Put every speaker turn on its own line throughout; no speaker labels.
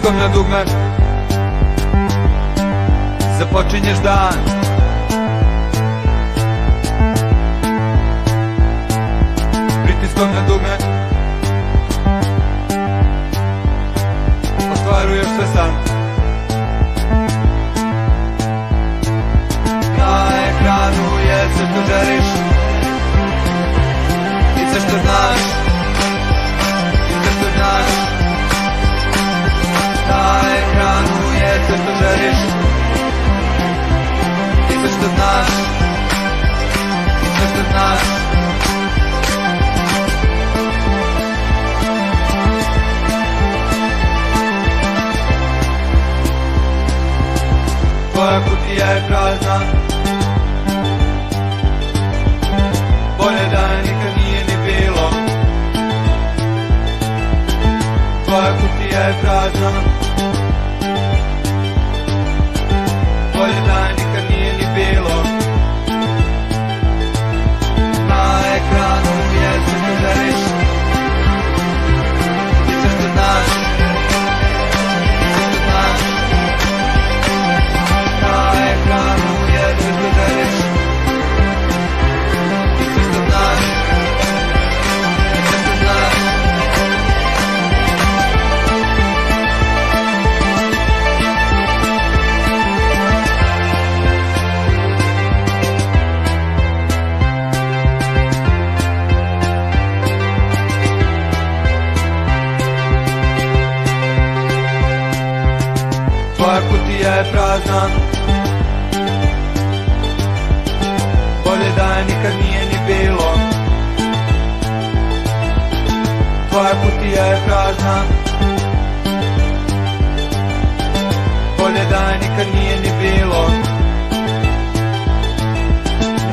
wszystko nadugnać Zapoczyniesz dan prazna Bolje da nije ni bilo Tvoja kutija je prazna Tvoja kutija je prazna. Bolje da je nikad nije ni bilo. Tvoja kutija je prazna. Bolje da je nikad nije ni bilo.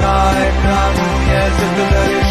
Na ekranu je sve